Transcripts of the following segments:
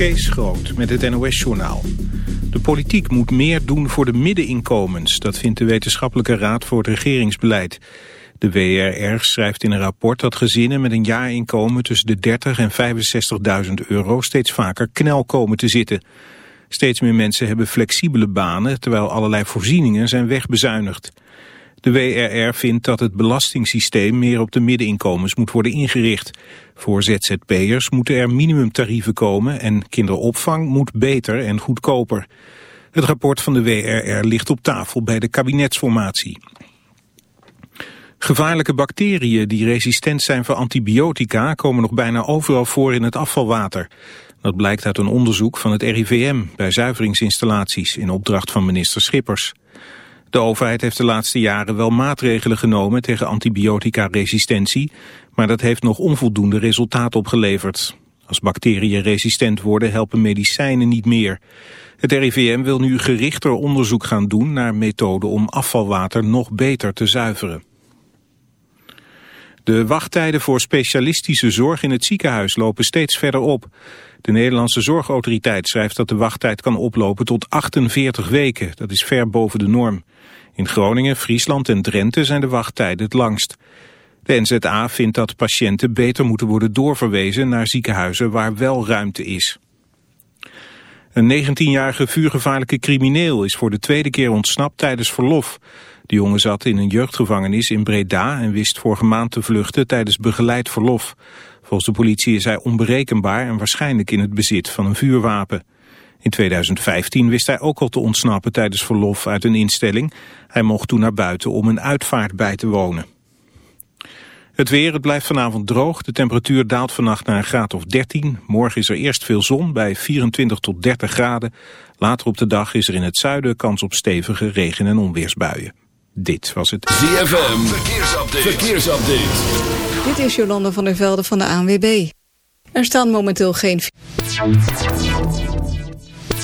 Kees Groot met het NOS-journaal. De politiek moet meer doen voor de middeninkomens. Dat vindt de Wetenschappelijke Raad voor het Regeringsbeleid. De WRR schrijft in een rapport dat gezinnen met een jaarinkomen tussen de 30 en 65.000 euro steeds vaker knel komen te zitten. Steeds meer mensen hebben flexibele banen, terwijl allerlei voorzieningen zijn wegbezuinigd. De WRR vindt dat het belastingssysteem meer op de middeninkomens moet worden ingericht. Voor ZZP'ers moeten er minimumtarieven komen en kinderopvang moet beter en goedkoper. Het rapport van de WRR ligt op tafel bij de kabinetsformatie. Gevaarlijke bacteriën die resistent zijn voor antibiotica komen nog bijna overal voor in het afvalwater. Dat blijkt uit een onderzoek van het RIVM bij zuiveringsinstallaties in opdracht van minister Schippers. De overheid heeft de laatste jaren wel maatregelen genomen tegen antibiotica-resistentie, maar dat heeft nog onvoldoende resultaat opgeleverd. Als bacteriën resistent worden helpen medicijnen niet meer. Het RIVM wil nu gerichter onderzoek gaan doen naar methoden om afvalwater nog beter te zuiveren. De wachttijden voor specialistische zorg in het ziekenhuis lopen steeds verder op. De Nederlandse Zorgautoriteit schrijft dat de wachttijd kan oplopen tot 48 weken. Dat is ver boven de norm. In Groningen, Friesland en Drenthe zijn de wachttijden het langst. De NZA vindt dat patiënten beter moeten worden doorverwezen naar ziekenhuizen waar wel ruimte is. Een 19-jarige vuurgevaarlijke crimineel is voor de tweede keer ontsnapt tijdens verlof. De jongen zat in een jeugdgevangenis in Breda en wist vorige maand te vluchten tijdens begeleid verlof. Volgens de politie is hij onberekenbaar en waarschijnlijk in het bezit van een vuurwapen. In 2015 wist hij ook al te ontsnappen tijdens verlof uit een instelling. Hij mocht toen naar buiten om een uitvaart bij te wonen. Het weer, het blijft vanavond droog. De temperatuur daalt vannacht naar een graad of 13. Morgen is er eerst veel zon bij 24 tot 30 graden. Later op de dag is er in het zuiden kans op stevige regen- en onweersbuien. Dit was het ZFM Verkeersupdate. Verkeersupdate. Dit is Jolande van der Velde van de ANWB. Er staan momenteel geen...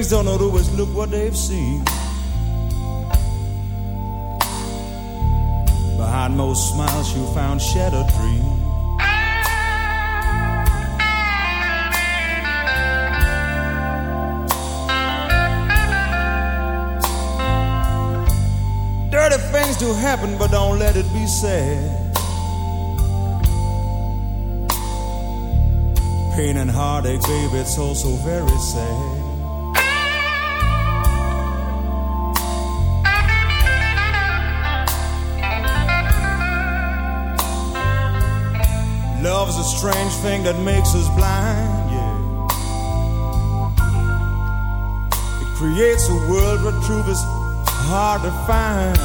Friends don't always look what they've seen. Behind most smiles, you found shattered dreams. Dirty things do happen, but don't let it be said. Pain and heartache, baby, it's also very sad. Love's a strange thing that makes us blind, yeah. It creates a world where truth is hard to find.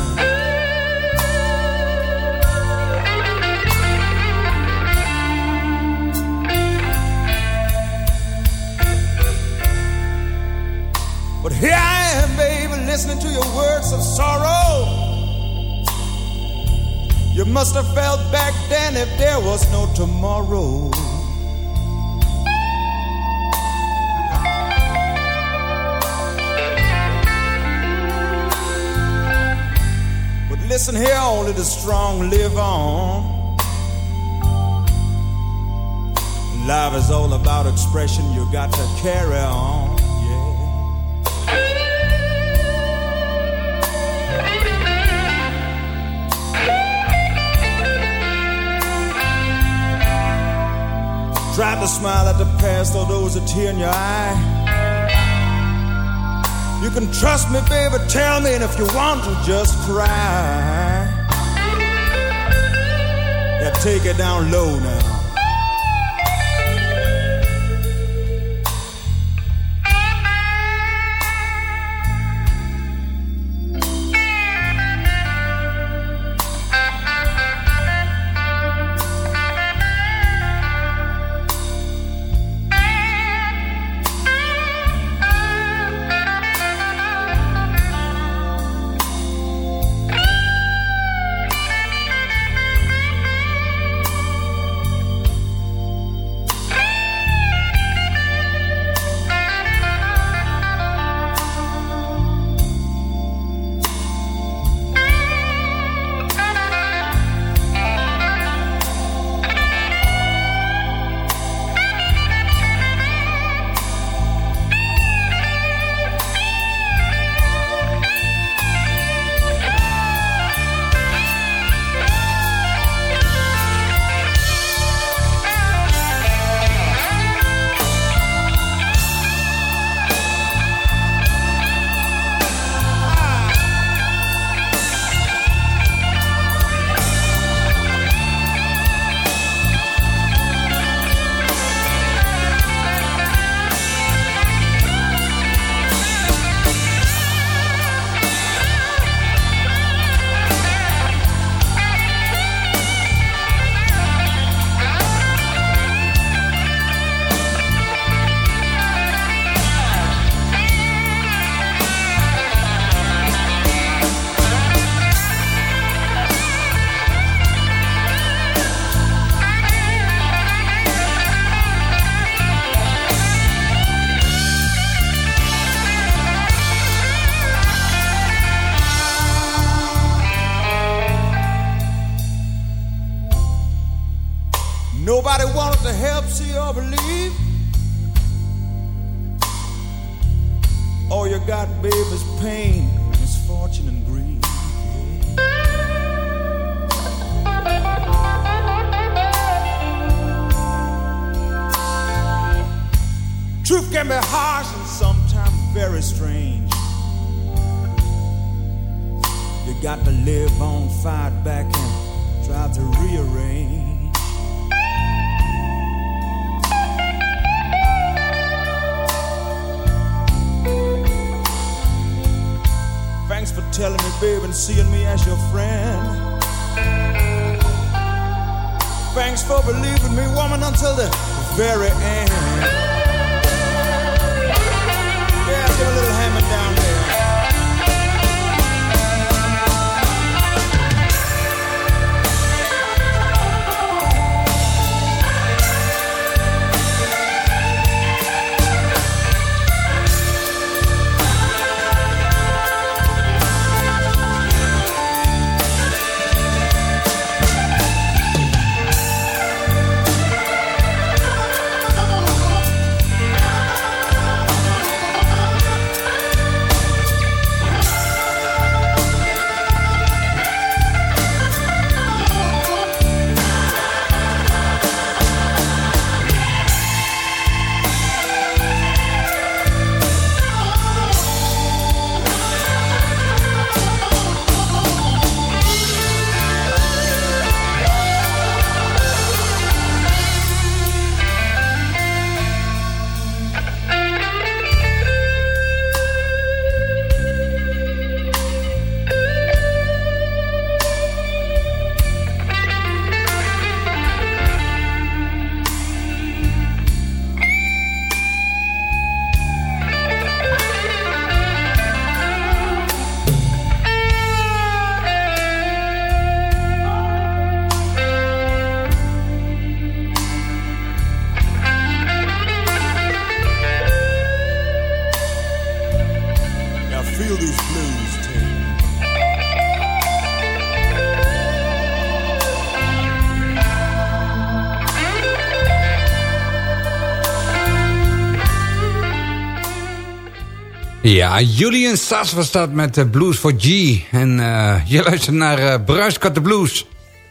But here I am, baby, listening to your words of sorrow. You must have felt back then if there was no tomorrow. But listen here, only the strong live on. Life is all about expression, you got to carry on. Try to smile at the past, though there was a tear in your eye. You can trust me, baby, tell me, and if you want to, just cry. Yeah, take it down low now. Ja, Julian Sas was dat met Blues for G. En uh, je luistert naar uh, Bruiskat de Blues.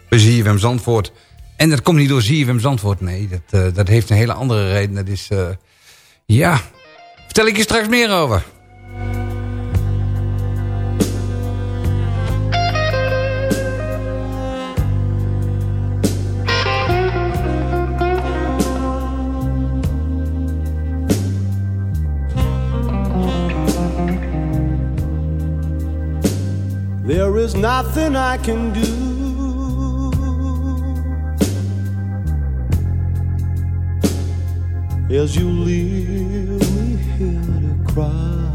Bij ZFM Zandvoort. En dat komt niet door ZFM Zandvoort. Nee, dat, uh, dat heeft een hele andere reden. Dat is, ja, vertel ik je straks meer over. Nothing I can do. As you leave me here to cry.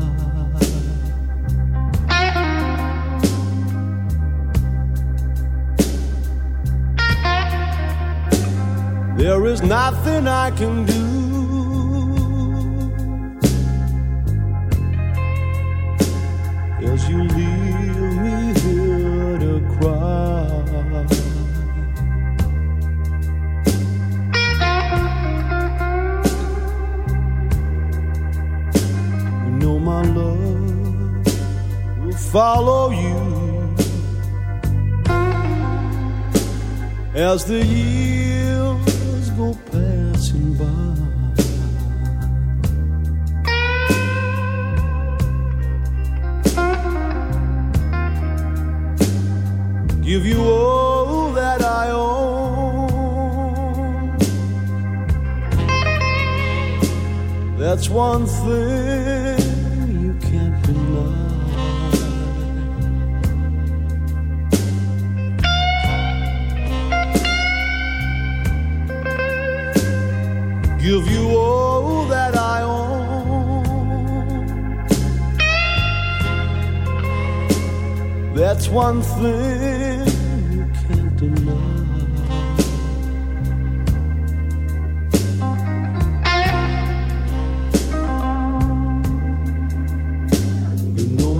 There is nothing I can do. As the years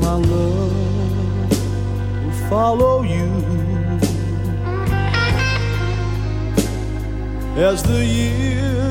my love will follow you. As the years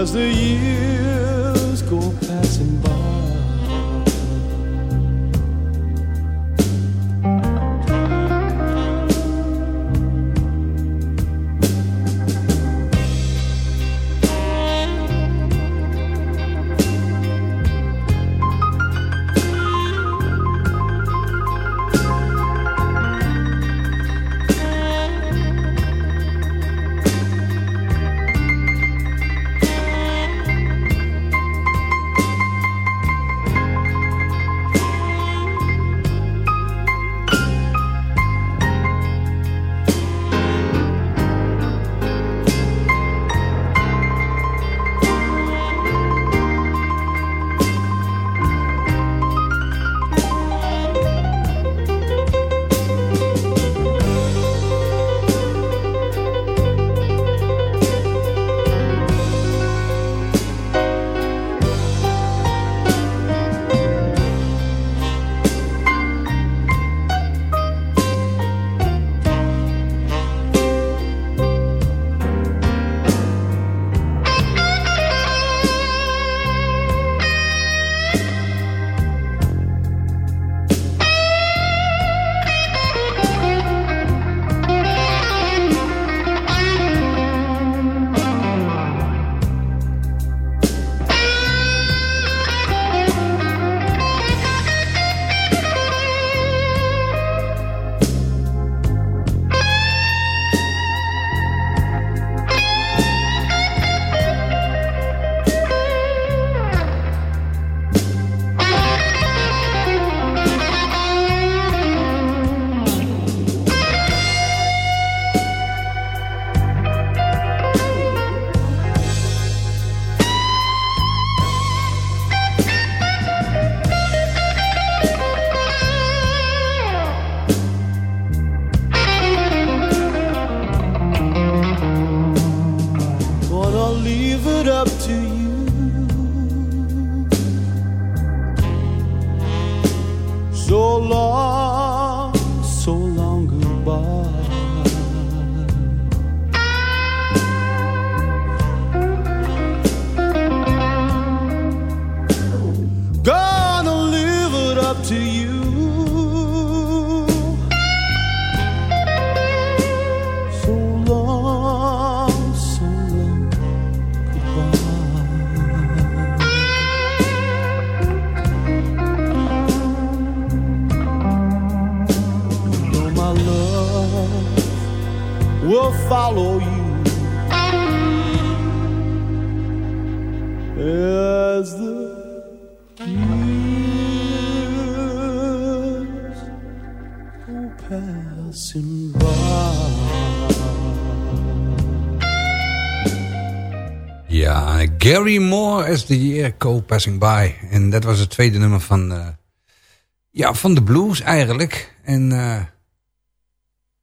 as the years Gary Moore as the year go passing by. En dat was het tweede nummer van, uh, ja, van de blues eigenlijk. En uh,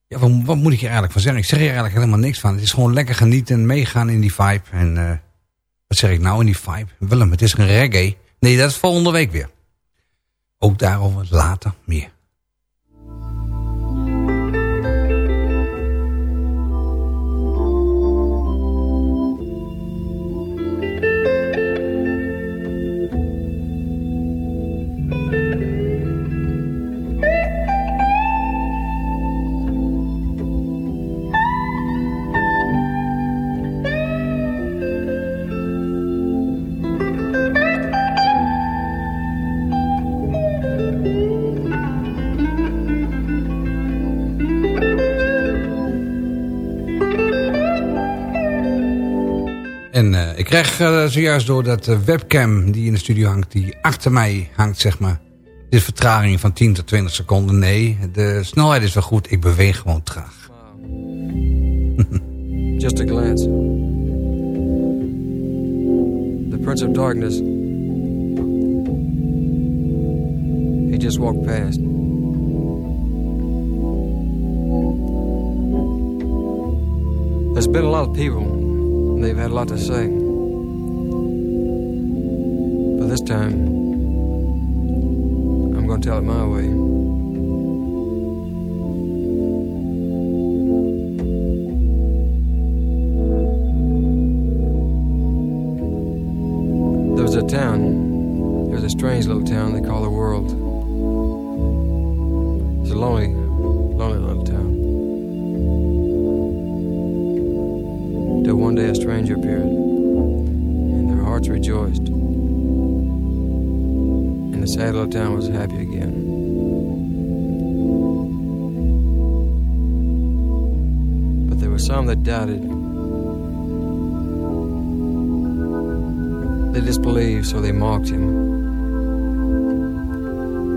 ja, wat, wat, moet ik hier eigenlijk van zeggen? Ik zeg hier eigenlijk helemaal niks van. Het is gewoon lekker genieten en meegaan in die vibe. En uh, wat zeg ik nou in die vibe? Willem, het is een reggae. Nee, dat is volgende week weer. Ook daarover later meer. Krijg uh, zojuist door dat de webcam die in de studio hangt... die achter mij hangt, zeg maar... is vertraging van 10 tot 20 seconden. Nee, de snelheid is wel goed. Ik beweeg gewoon traag. Just a glance. The Prince of Darkness. He just walked past. There's been a lot of people. They've had a lot to say. Time, I'm going to tell it my way. Little town was happy again. But there were some that doubted. They disbelieved, so they mocked him.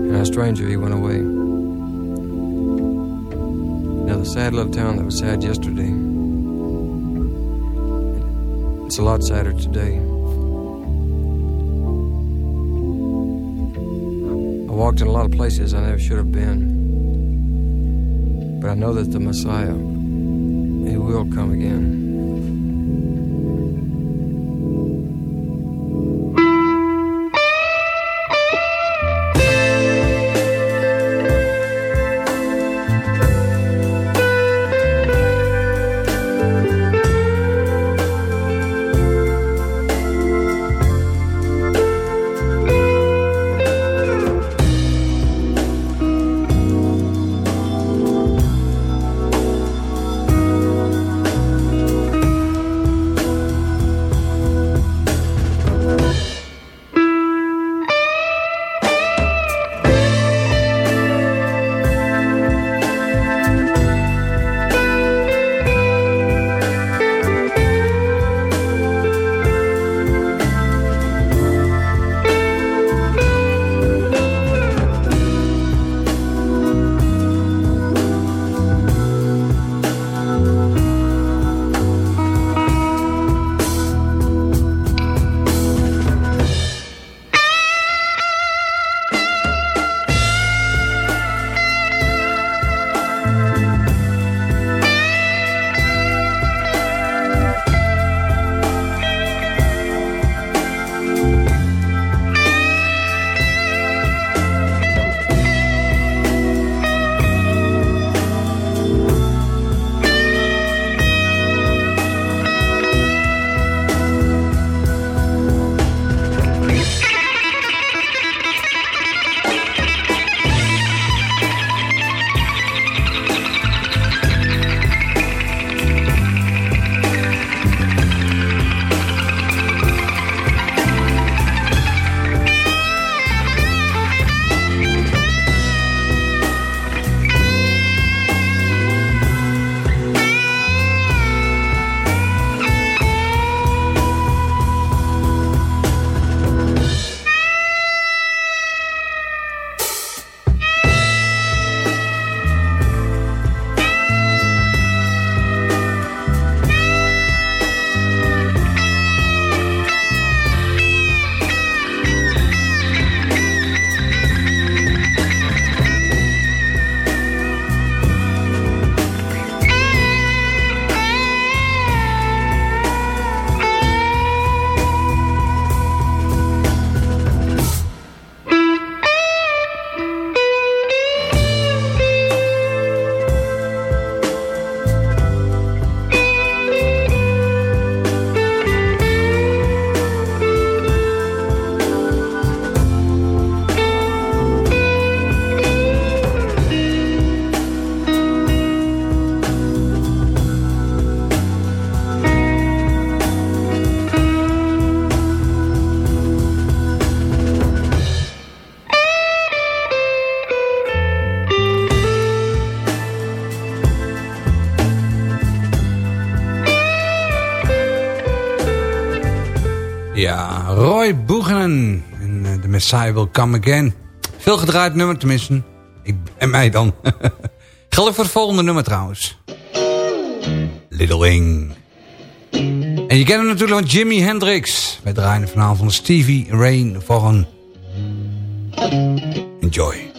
And a stranger, he went away. Now, the sad little town that was sad yesterday, it's a lot sadder today. Walked in a lot of places I never should have been. But I know that the Messiah, He will come again. Ja, Roy Boegenen. En uh, The Messiah Will Come Again. Veel gedraaid nummer, tenminste. Ik, en mij dan. Geldt voor het volgende nummer trouwens. Little Wing. En je kent hem natuurlijk van Jimi Hendrix. Wij draaien vanavond van Stevie Rain een... Enjoy.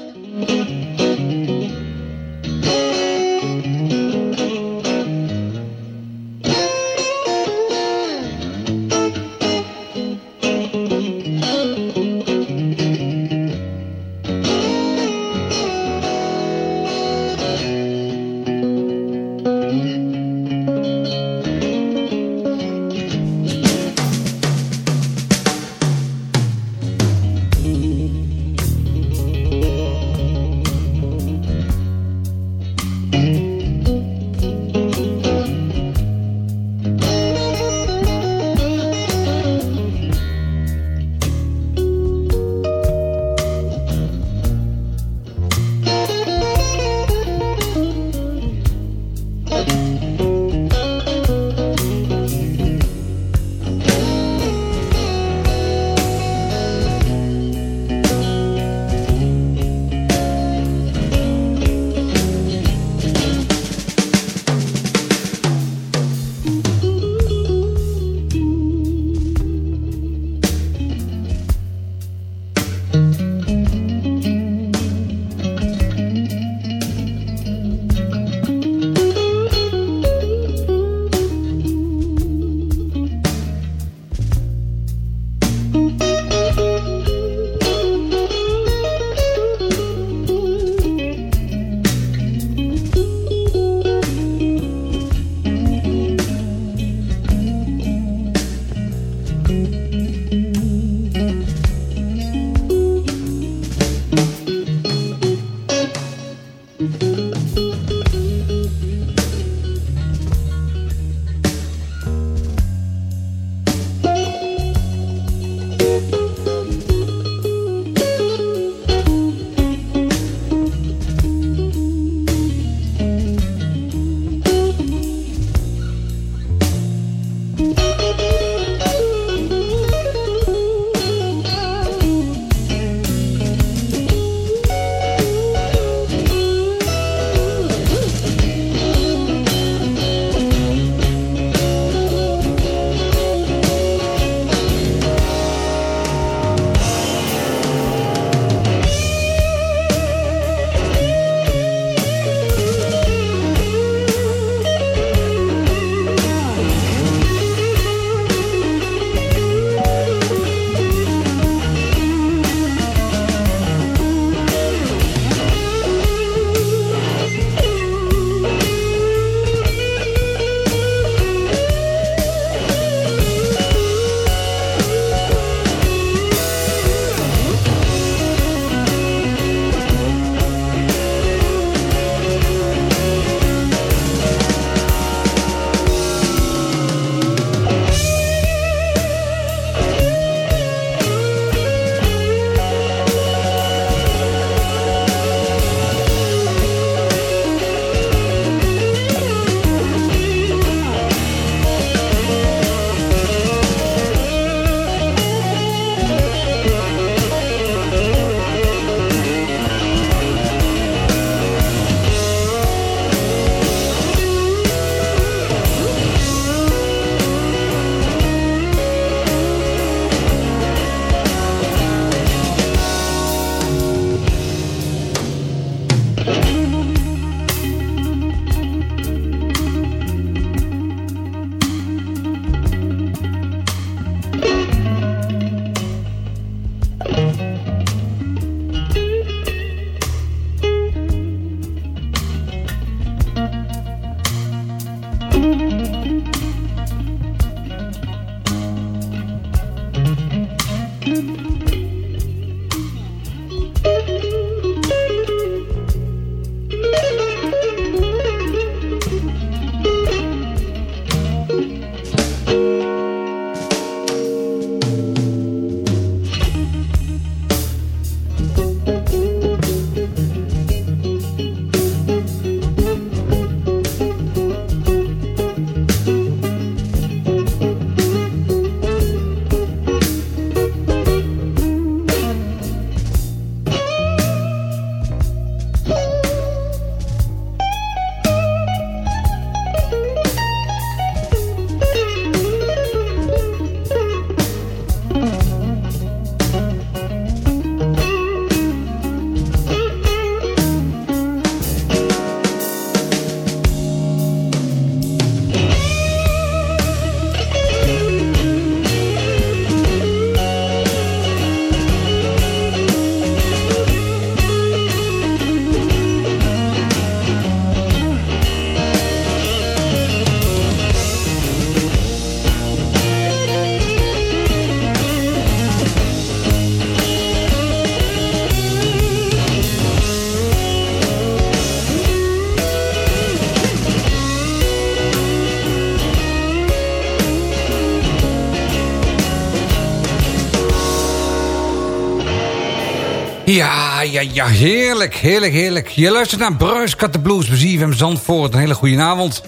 Ja, heerlijk, heerlijk, heerlijk. Je luistert naar Bruis Kat de Blues bij ZFM Zandvoort. Een hele goede avond.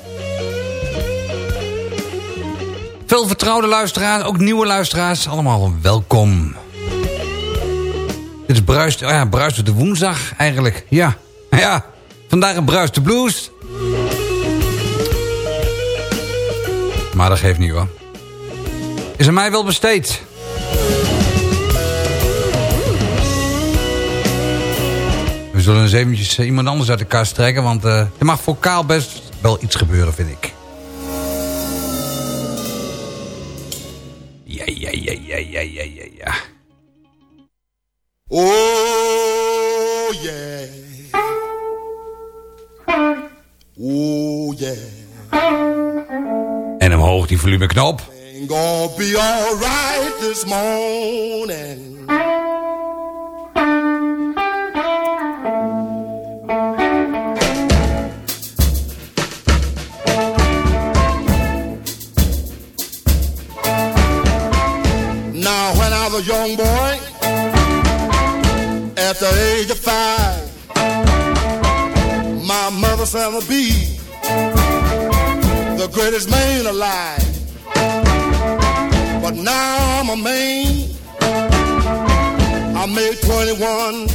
Veel vertrouwde luisteraars, ook nieuwe luisteraars. Allemaal welkom. Dit is Bruis, oh ja, Bruis de woensdag eigenlijk. Ja, ja. Vandaag een Bruis de Blues. Maar dat geeft niet hoor. Is aan mij wel besteed. Zullen eens eventjes eh, iemand anders uit de kast trekken. Want uh, er mag vocaal best wel iets gebeuren, vind ik. Ja, ja, ja, ja, ja, ja, ja, ja. Oh yeah. Oh yeah. En omhoog die volumeknop. Ain't gonna be alright this morning. A young boy, at the age of five, my mother said I'd be the greatest man alive. But now I'm a man. I made 21.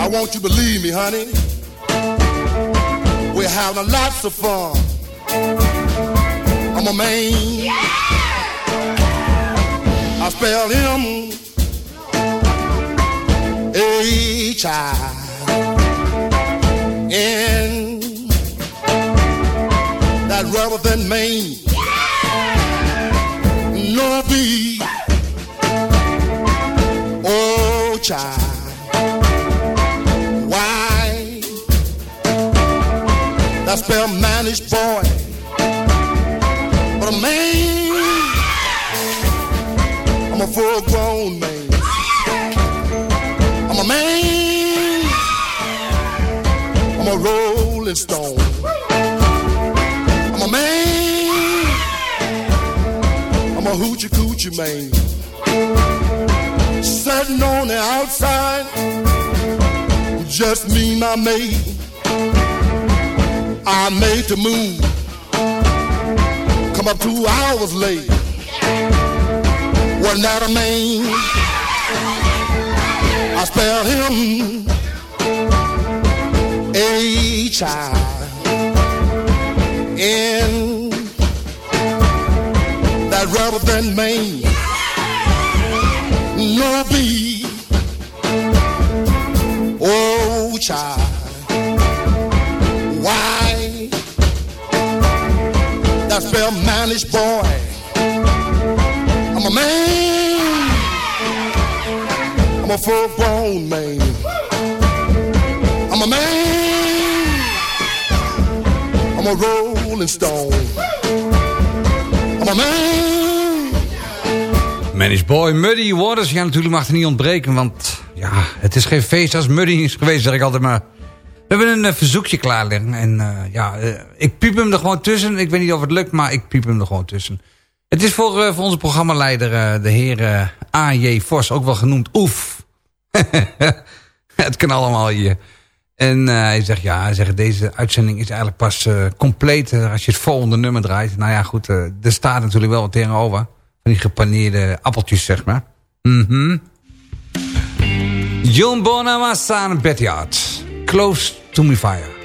I want you to believe me, honey. We're having lots of fun. I'm a man. I spell him N. That rather than Maine. No B. Oh, child. Why? That spell managed boy. I'm a full grown man. I'm a man. I'm a rolling stone. I'm a man. I'm a hoochie coochie man. Sitting on the outside, just me, my mate. I made the move. Come up two hours late. Wasn't that a man? I spelled him H I N. That rather than Maine. No B. Oh, child. Why? That spell managed boy. Man. I'm a full grown man. I'm a man. I'm a rolling stone. I'm a man. Managed Boy, Muddy Waters. Ja, natuurlijk mag er niet ontbreken, want ja, het is geen feest als Muddy is geweest, zeg ik altijd maar. We hebben een eh, verzoekje klaar liggen en eh, ja, eh, ik piep hem er gewoon tussen. Ik weet niet of het lukt, maar ik piep hem er gewoon tussen. Het is voor, eh, voor onze programmaleider, eh, de heer eh, A.J. Vos, ook wel genoemd Oef. het kan allemaal hier. En hij zegt, ja, hij zegt, deze uitzending is eigenlijk pas compleet als je het volgende nummer draait. Nou ja, goed, er staat natuurlijk wel wat tegenover. Van die gepaneerde appeltjes, zeg maar. Mhm. John Bonamassa Betty. Close to me fire.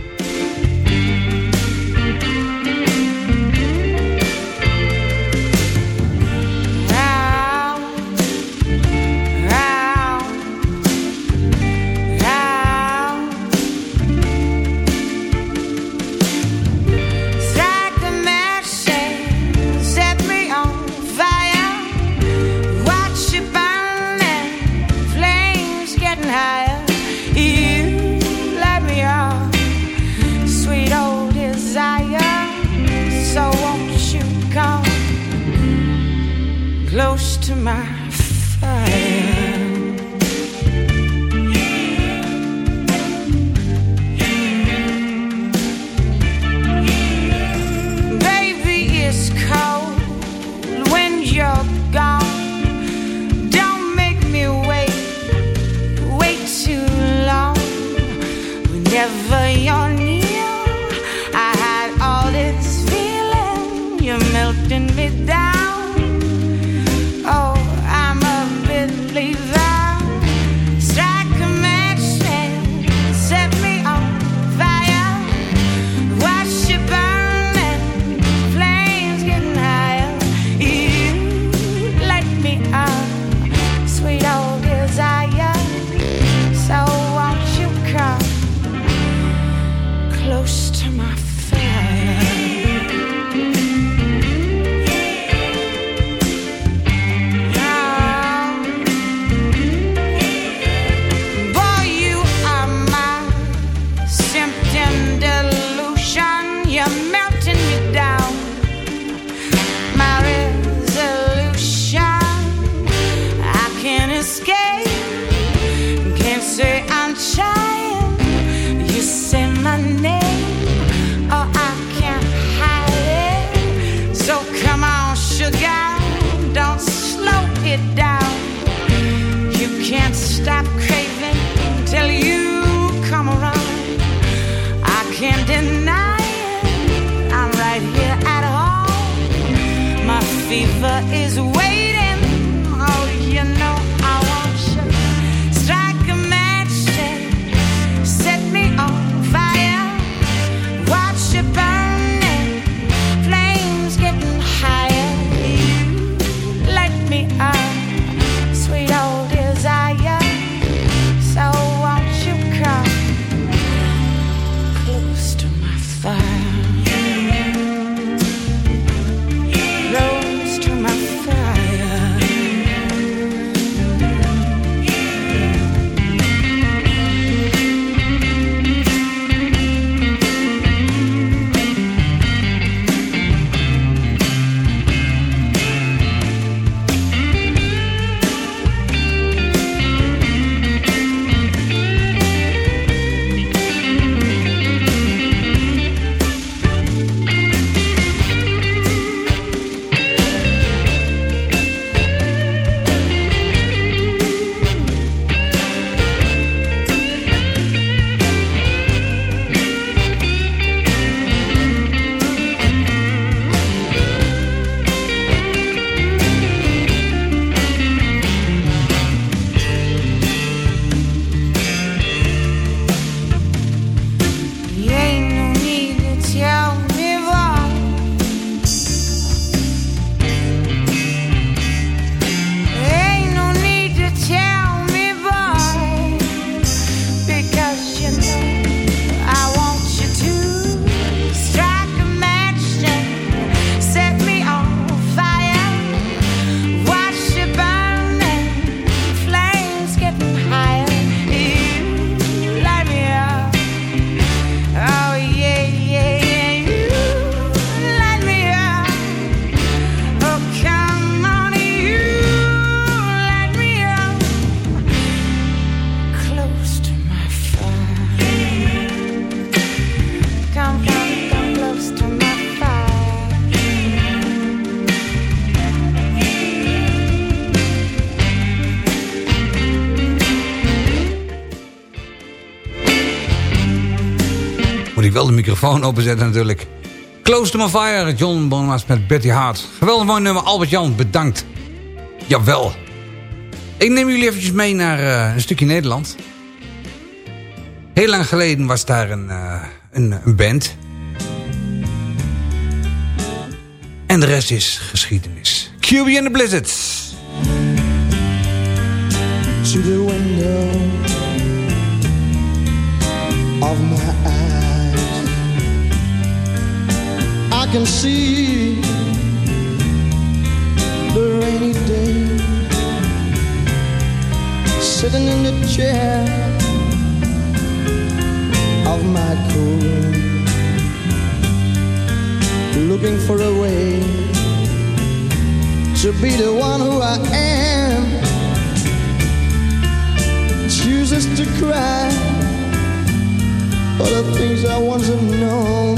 Moet ik wel de microfoon openzetten natuurlijk. Close to my fire, John Bonmas met Betty Hart. Geweldig mooi nummer, Albert Jan, bedankt. Jawel. Ik neem jullie eventjes mee naar eh, een stukje Nederland. Heel lang geleden was daar een, eh, een, een band. En de rest is geschiedenis. QB and the Blizzards. to the window of my eyes. I can see the rainy day. Sitting in the chair of my cool looking for a way to be the one who I am. Chooses to cry for the things I once have known,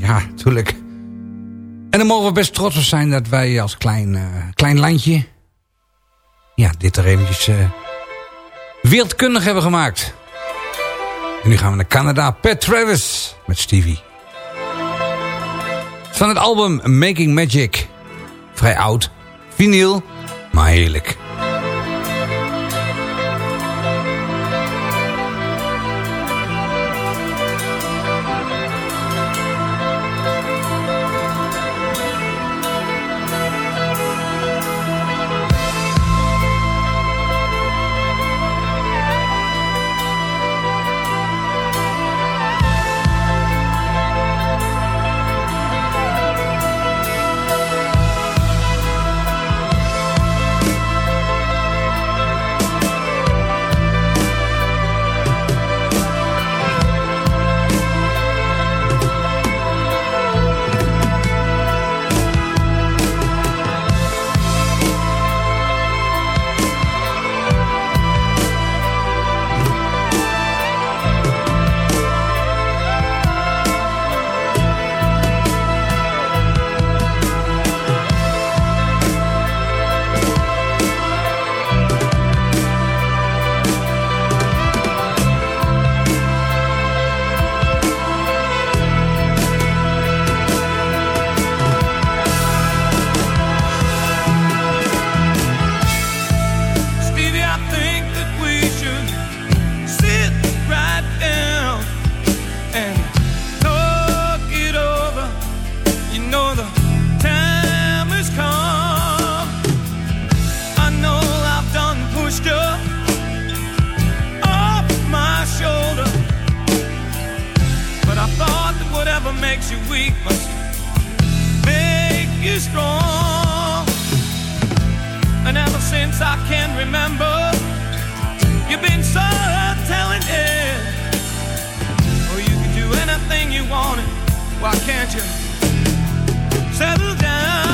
Ja, tuurlijk. En dan mogen we best trots op zijn dat wij als klein, eh, klein landje... Ja, dit er eventjes eh, wereldkundig hebben gemaakt. En nu gaan we naar Canada. Pat Travis met Stevie. Van het album Making Magic. Vrij oud. Vinyl, maar heerlijk. Strong. And ever since I can remember, you've been so talented. Oh, you can do anything you wanted. Why can't you settle down?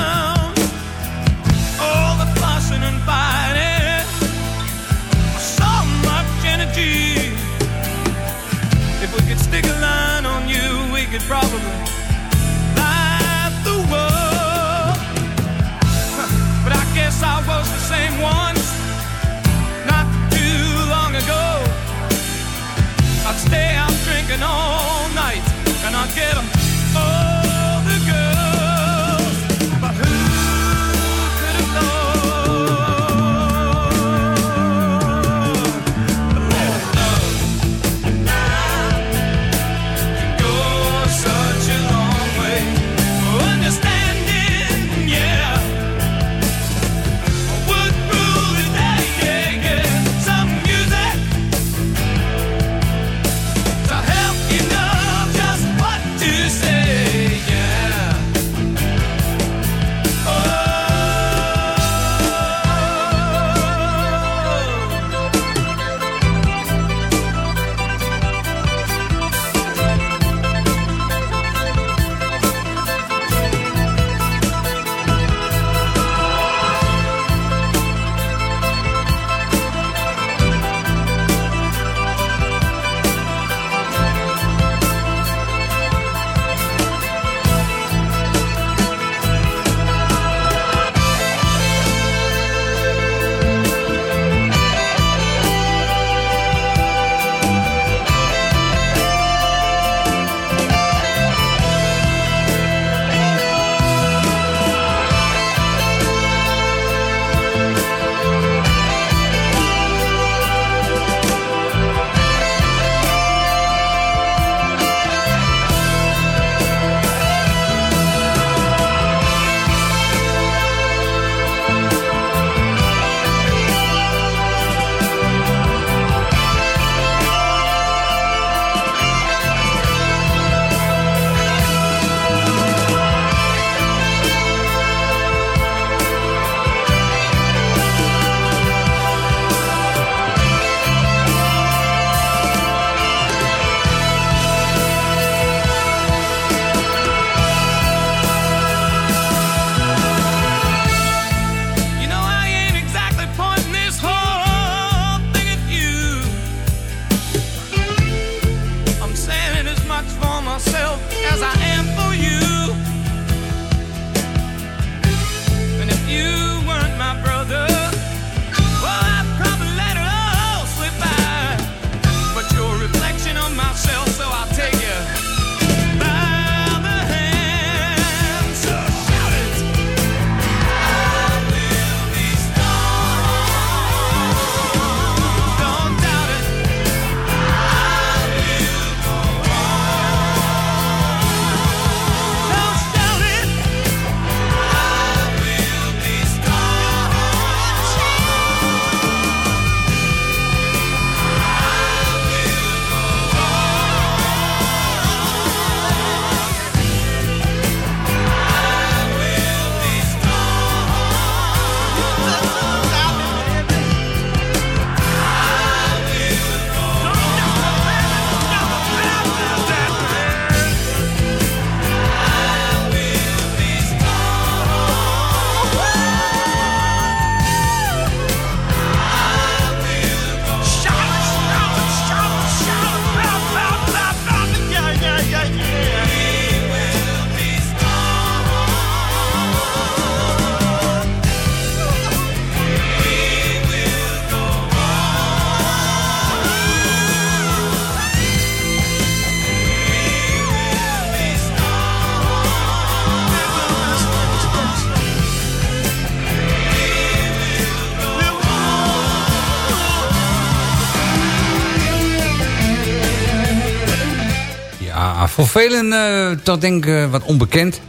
Velen uh, toch denk ik wat onbekend.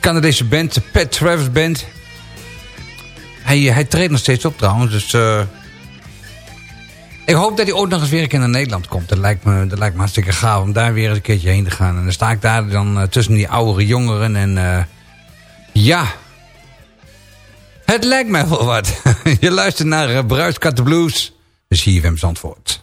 Canadese band, de Pat Travis Band. Hij, hij treedt nog steeds op trouwens, dus... Ik hoop dat hij ooit nog eens weer een keer naar Nederland komt. Dat lijkt me, dat lijkt me hartstikke gaaf om daar weer een keertje heen te gaan. En dan sta ik daar dan tussen die oudere jongeren en... Ja, het lijkt mij wel wat. Je luistert naar Bruiskat de Blues. Dus hier in Zandvoort.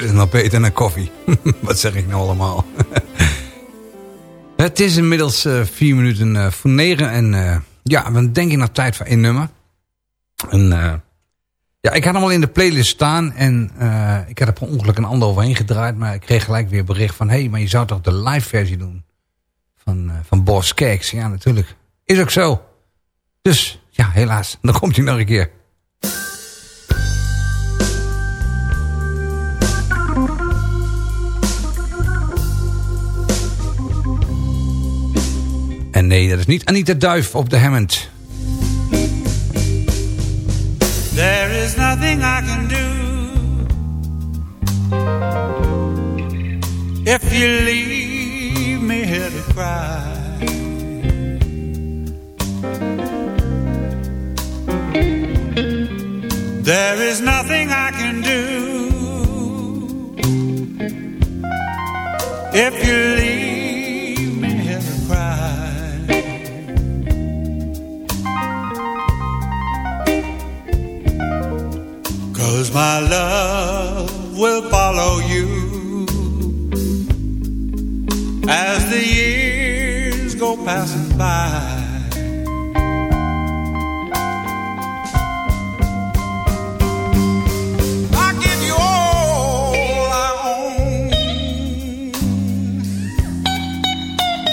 dit is nog beter dan koffie. Wat zeg ik nou allemaal? Het is inmiddels uh, vier minuten uh, voor negen. En uh, ja, denk ik nog tijd voor één nummer. Ja, ik had hem al in de playlist staan. En ik had er per ongeluk een ander overheen gedraaid. Maar ik kreeg gelijk weer bericht van... Hé, hey, maar je zou toch de live versie doen? Van, van Boss Cakes. Ja, natuurlijk. Is ook zo. Dus ja, helaas. Dan komt hij nog een keer. Nee, dat is niet Anita Duif op de Hammond. There is nothing I can do. If you leave me here to cry. There is nothing I can do. If you leave Cause my love will follow you As the years go passing by I give you all I own.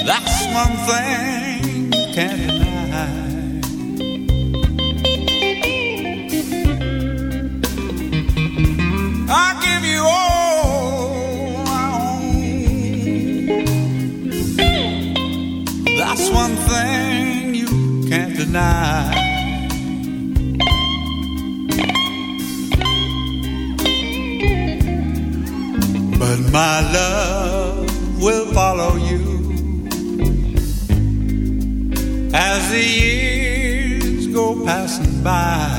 That's one thing can't But my love will follow you as the years go passing by.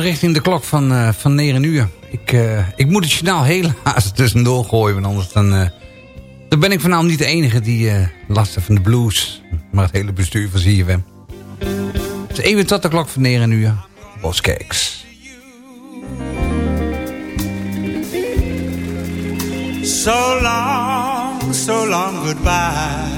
Richting de klok van, uh, van 9 uur. Ik, uh, ik moet het journaal helaas tussendoor gooien, want anders dan, uh, dan ben ik vanavond niet de enige die last heeft van de blues. Maar het hele bestuur van ZFM. Het is even tot de klok van 9 uur. Boskeks. So long, so long goodbye.